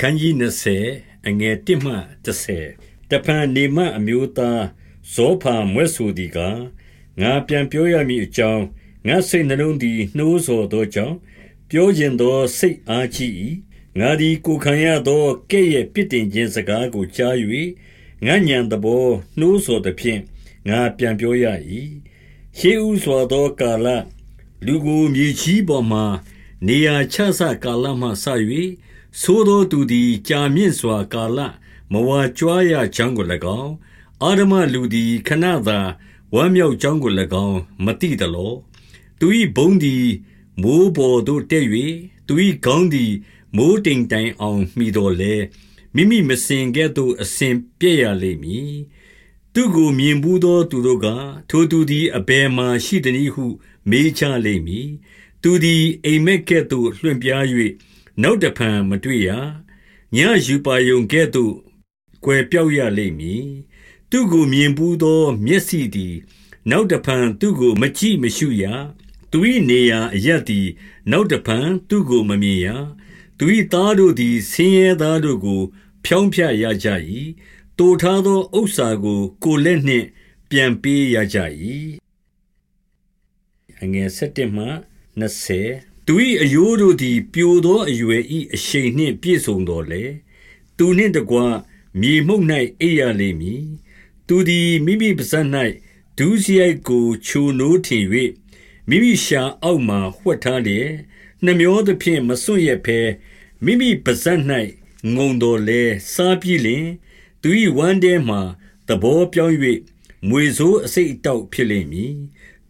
ခန်းကြီး20အငယ်1မှ30တဖန်နေမအမျိုးသားဇောဖာမွဲ့ဆိုသည်ကငါပြန်ပြောရမည်အကြောင်းငါစိတ်နှလုံးသည်နှိုးဆော်သောကြောင့်ပြောခြင်းသောစိတ်အားကြီး၏ငါသည်ကိုခံရသောကဲ့ရဲ့ပြစ်တင်ခြင်းစကားကိုကြား၍ငါညံသဘောနှိုးဆော်သည်ဖြင့်ငါပြန်ပြောရ၏ရှေးဥစွာသောကာလလူကိုမြေကြီးပေါ်မှ နေရာချဆကာလမှဆ၍သို့သောသူသည်ကြာမြင့်စွာကာလမဝါကြွားရကြောင်းကို၎င်းအာဓမလူသည်ခဏသာဝမ်းမြောက်ကြောင်းကို၎င်းမသိသလောသူ၏ဘုံသည်မိုးပေါ်သို့တက်၍သူ၏ခေါင်းသည်မိုးတိမ်တိုင်အောင်မိတော်လဲမိမိမစင်ကဲ့သို့အစဉ်ပြည့်ရလိမ့်မည်သူကိုမြင်ဘူးသောသူတို့ကထိုသူသည်အဘယ်မှရှိသည်နည်းဟု မေးချလိမ့်မည် သူသည် အိမ်မက်ကဲ့သို့ လွင့်ပြား၍နောက်တဖန် မတွေ့ရညယူပါယုံကဲ့သို့ ကွယ်ပြောက်ရလိမ့်မည် သူကို မြင်ဘူးသော မျက်စိသည် နောက်တဖန် သူကို မကြည့်မရှုရ သူ၏နေရာအရက်သည် နောက်တဖန် သူကို မမြင်ရ သူ၏သားတို့သည် ဆင်းရဲသားတို့ကို ဖြောင်းဖြရကြ၏တိုထားသောဥစ္စာကို ကိုလက်နှင့် ပြန်ပေးရကြ၏အငယ်7မှ 20သူ၏အရိုးတို့သည်ပြိုသောအရွယ်၏အရှိန်နှင့်ပြည့်စုံသော်လည်း၊သူနှင့်တကွမြေမှုန့်၌အိပ်ရလိမ့်မည်။သူသည်မိမိပစပ်၌ဒုစရိုက်ကိုချိုနိုးထင်၍၊မိမိလျှာအောက်မှာဝှက်ထားလျက်၊နှမြောသဖြင့်မစွန့်ရက်ဘဲမိမိပစပ်၌ငုံသော်လည်း၊စားပြီးလျှင်၊သူ၏ဝမ်းထဲမှာသဘောပြောင်း၍မြွေဆိုးအဆိပ်အတောက်ဖြစ်လိမ့်မည်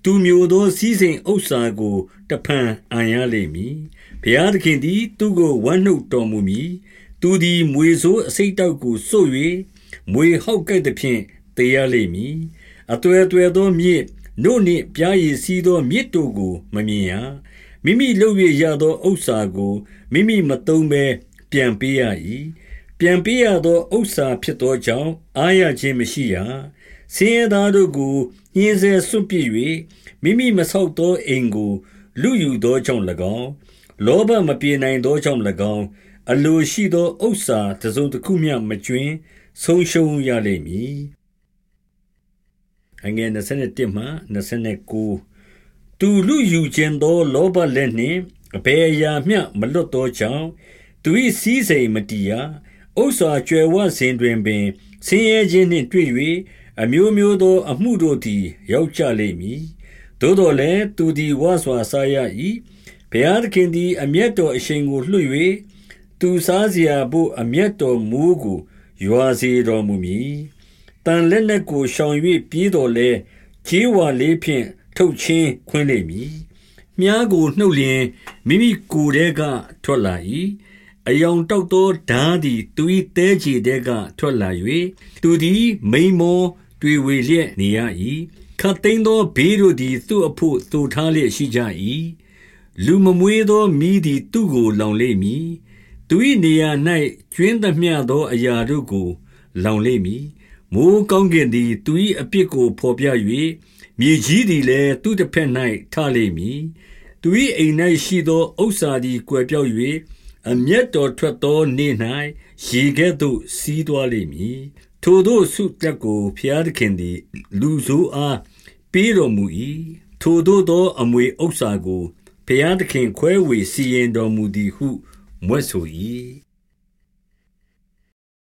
သူမျိုးသောစည်းစိမ်ဥစ္စာကို တဖန်အံ့ရလိမ့်မည်။ဘုရားသခင်သည် သူကိုဝမ်းနှုတ်တော်မူမည်။သူသည်မွေဆိုးအစိတ်တောက်ကိုစို့၍မွေဟောက်ကဲ့သဖြင့်သေရလိမ့်မည်။အသွယ်သွယ်သောမြစ်နို့နှင့်ပြားရည်စီးသောမြစ်တို့ကိုမမြင်ရ။မိမိလုပ်၍ရသောဥစ္စာကိုမိမိမသုံးဘဲပြန်ပေးရ၏။ပြန်ပေးရသောဥစ္စာဖြစ်သောကြောင့်အားရခြင်းမရှိရ ဆင်းရဲသားတို့ကိုညှင်းဆဲစွန့်ပစ်၍မိမိမဆောက်သောအိမ်ကိုလုယူသောကြောင့်၎င်း၊လောဘမပြေနိုင်သောကြောင့်၎င်း၊အလိုရှိသောဥစ္စာတစုံတခုမျှမကြွင်းဆုံးရှုံးရလိမ့်မည်။သူလုယူချင်သောလောဘလက်နှင့်အဘယ်အရာမျှမလွတ်သောကြောင့်၊သူ၏စည်းစိမ်မတည်ရ။ဥစ္စာကြွယ်ဝစဉ်တွင်ပင်ဆင်းရဲခြင်းနှင့်တွေ့၍ အမျိုးမျိုးသော အမှုတို့သည် ရောက်ကြလိမ့်မည်။သို့သော်လည်း သူသည်ဝစွာစားရ၏။ဘုရားသခင်သည် အမျက်တော်အရှိန်ကို လွှတ်၍သူစားစရာဘို့ အမျက်တော်မိုဃ်းကို ရွာစေတော်မူမည်။သံလက်နက်ကို ရှောင်၍ပြေးသော်လည်း၊ကြေးဝါလေးဖြင့် ထုတ်ချင်းခွင်းလိမ့်မည်။မြှားကိုနှုတ်လျှင် မိမိကိုယ်ထဲက ထွက်လာ၏။အရောင်တောက်သော ထားသည် သူ၏သည်းခြေထဲက ထွက်လာ၍၊သူသည် မိန်းမော တွေဝေလျက်နေရ၏ခတ်သိမ်းသောဘေးတို့သည်သူ့အဖို့သိုထားလျက်ရှိကြ၏လူမမွေးသောမိသည်သူ့ကိုလောင်လိမ့်မည်သူ၏နေရာ၌ကျွင်းသမျှသောအရာတို့ကို လောင်လိမ့်မည်မိုးကောင်းကင်သည်သူ၏အပြစ်ကိုဖော်ပြ၍မြေကြီးသည်လည်းသူ့တစ်ဖက်၌ထလိမ့်မည်သူ၏အိမ်၌ရှိသောဥစ္စာသည်ကွယ်ပြောက်၍အမျက်တော်ထွက်သောနေ့၌ရေကဲ့သို့စီးသွားလိမ့်မည် ထိုသို့ဆုတက်ကိုဘုရားသခင်သည် လူဆိုးအားပေးတော်မူ၏ထိုသို့သောအမွေဥစ္စာကိုဘုရားသခင်ခွဲဝေစီရင်တော်မူသည်ဟုမြွက်ဆို၏